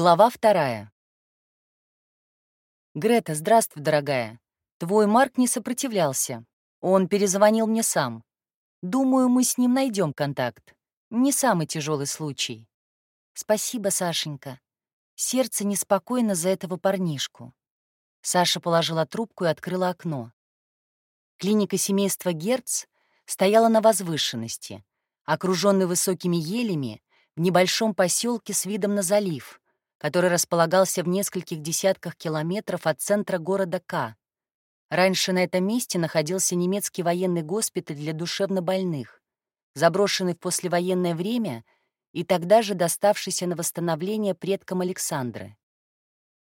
Глава вторая. «Грета, здравствуй, дорогая. Твой Марк не сопротивлялся. Он перезвонил мне сам. Думаю, мы с ним найдем контакт. Не самый тяжелый случай. Спасибо, Сашенька. Сердце неспокойно за этого парнишку. Саша положила трубку и открыла окно. Клиника семейства Герц стояла на возвышенности, окруженной высокими елями в небольшом поселке с видом на залив — который располагался в нескольких десятках километров от центра города К. Раньше на этом месте находился немецкий военный госпиталь для душевнобольных, заброшенный в послевоенное время и тогда же доставшийся на восстановление предкам Александры.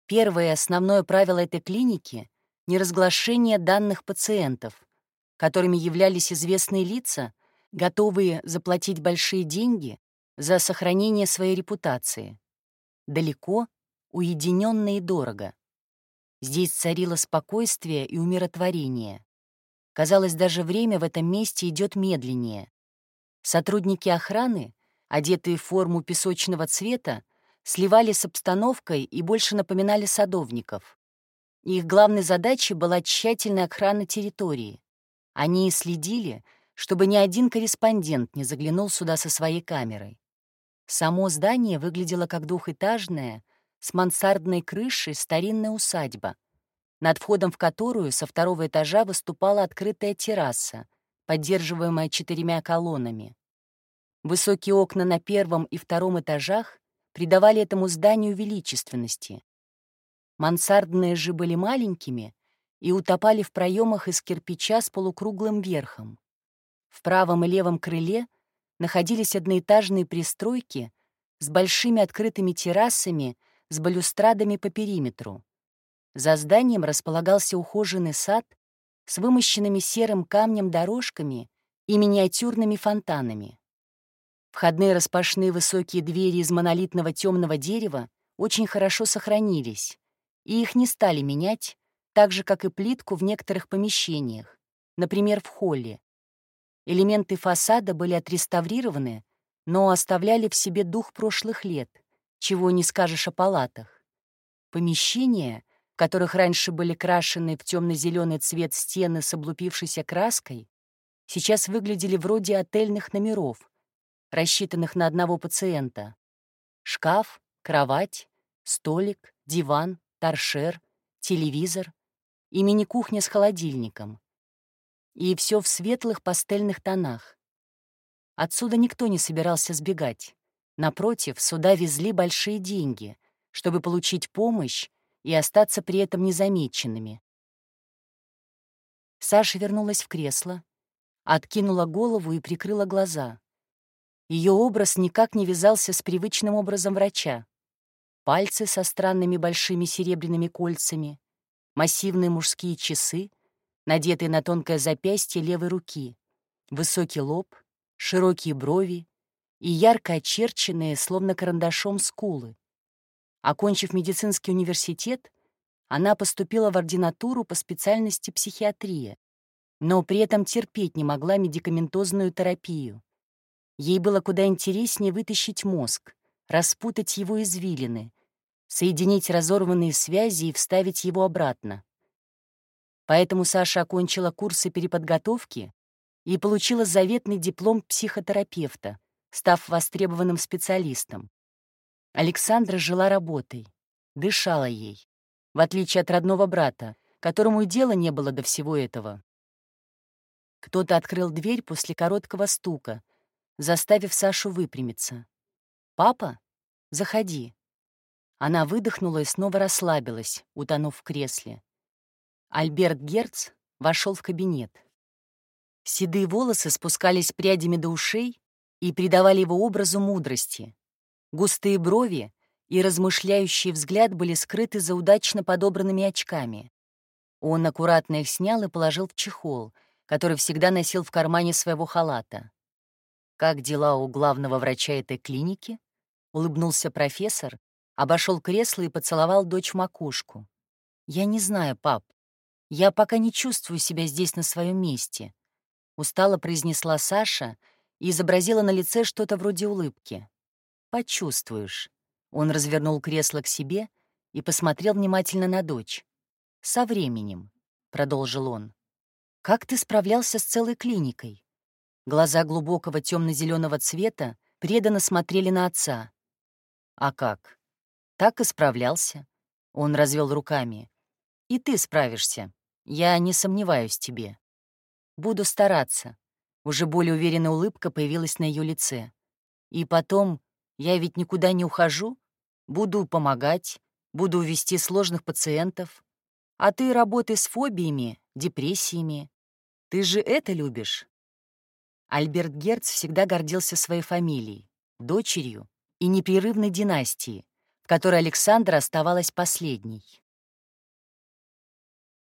Первое основное правило этой клиники — неразглашение данных пациентов, которыми являлись известные лица, готовые заплатить большие деньги за сохранение своей репутации далеко, уединенно и дорого. Здесь царило спокойствие и умиротворение. Казалось, даже время в этом месте идет медленнее. Сотрудники охраны, одетые в форму песочного цвета, сливались с обстановкой и больше напоминали садовников. Их главной задачей была тщательная охрана территории. Они следили, чтобы ни один корреспондент не заглянул сюда со своей камерой. Само здание выглядело как двухэтажная, с мансардной крышей старинная усадьба, над входом в которую со второго этажа выступала открытая терраса, поддерживаемая четырьмя колоннами. Высокие окна на первом и втором этажах придавали этому зданию величественности. Мансардные же были маленькими и утопали в проемах из кирпича с полукруглым верхом. В правом и левом крыле — находились одноэтажные пристройки с большими открытыми террасами с балюстрадами по периметру. За зданием располагался ухоженный сад с вымощенными серым камнем дорожками и миниатюрными фонтанами. Входные распашные высокие двери из монолитного темного дерева очень хорошо сохранились, и их не стали менять, так же, как и плитку в некоторых помещениях, например, в холле, Элементы фасада были отреставрированы, но оставляли в себе дух прошлых лет, чего не скажешь о палатах. Помещения, в которых раньше были крашены в темно-зеленый цвет стены с облупившейся краской, сейчас выглядели вроде отельных номеров, рассчитанных на одного пациента. Шкаф, кровать, столик, диван, торшер, телевизор и мини-кухня с холодильником и все в светлых пастельных тонах. Отсюда никто не собирался сбегать. Напротив, сюда везли большие деньги, чтобы получить помощь и остаться при этом незамеченными. Саша вернулась в кресло, откинула голову и прикрыла глаза. Ее образ никак не вязался с привычным образом врача. Пальцы со странными большими серебряными кольцами, массивные мужские часы, надетый на тонкое запястье левой руки, высокий лоб, широкие брови и ярко очерченные, словно карандашом, скулы. Окончив медицинский университет, она поступила в ординатуру по специальности психиатрия, но при этом терпеть не могла медикаментозную терапию. Ей было куда интереснее вытащить мозг, распутать его извилины, соединить разорванные связи и вставить его обратно. Поэтому Саша окончила курсы переподготовки и получила заветный диплом психотерапевта, став востребованным специалистом. Александра жила работой, дышала ей, в отличие от родного брата, которому и дела не было до всего этого. Кто-то открыл дверь после короткого стука, заставив Сашу выпрямиться. «Папа? Заходи». Она выдохнула и снова расслабилась, утонув в кресле. Альберт Герц вошел в кабинет. Седые волосы спускались прядями до ушей и придавали его образу мудрости. Густые брови и размышляющий взгляд были скрыты за удачно подобранными очками. Он аккуратно их снял и положил в чехол, который всегда носил в кармане своего халата. «Как дела у главного врача этой клиники?» — улыбнулся профессор, обошел кресло и поцеловал дочь в макушку. «Я не знаю, пап. «Я пока не чувствую себя здесь на своем месте», — устало произнесла Саша и изобразила на лице что-то вроде улыбки. «Почувствуешь. Он развернул кресло к себе и посмотрел внимательно на дочь. «Со временем», — продолжил он. «Как ты справлялся с целой клиникой?» Глаза глубокого темно-зеленого цвета преданно смотрели на отца. «А как?» «Так и справлялся». Он развел руками. «И ты справишься. Я не сомневаюсь в тебе. Буду стараться». Уже более уверенная улыбка появилась на ее лице. «И потом, я ведь никуда не ухожу. Буду помогать, буду вести сложных пациентов. А ты работай с фобиями, депрессиями. Ты же это любишь?» Альберт Герц всегда гордился своей фамилией, дочерью и непрерывной династией, в которой Александра оставалась последней.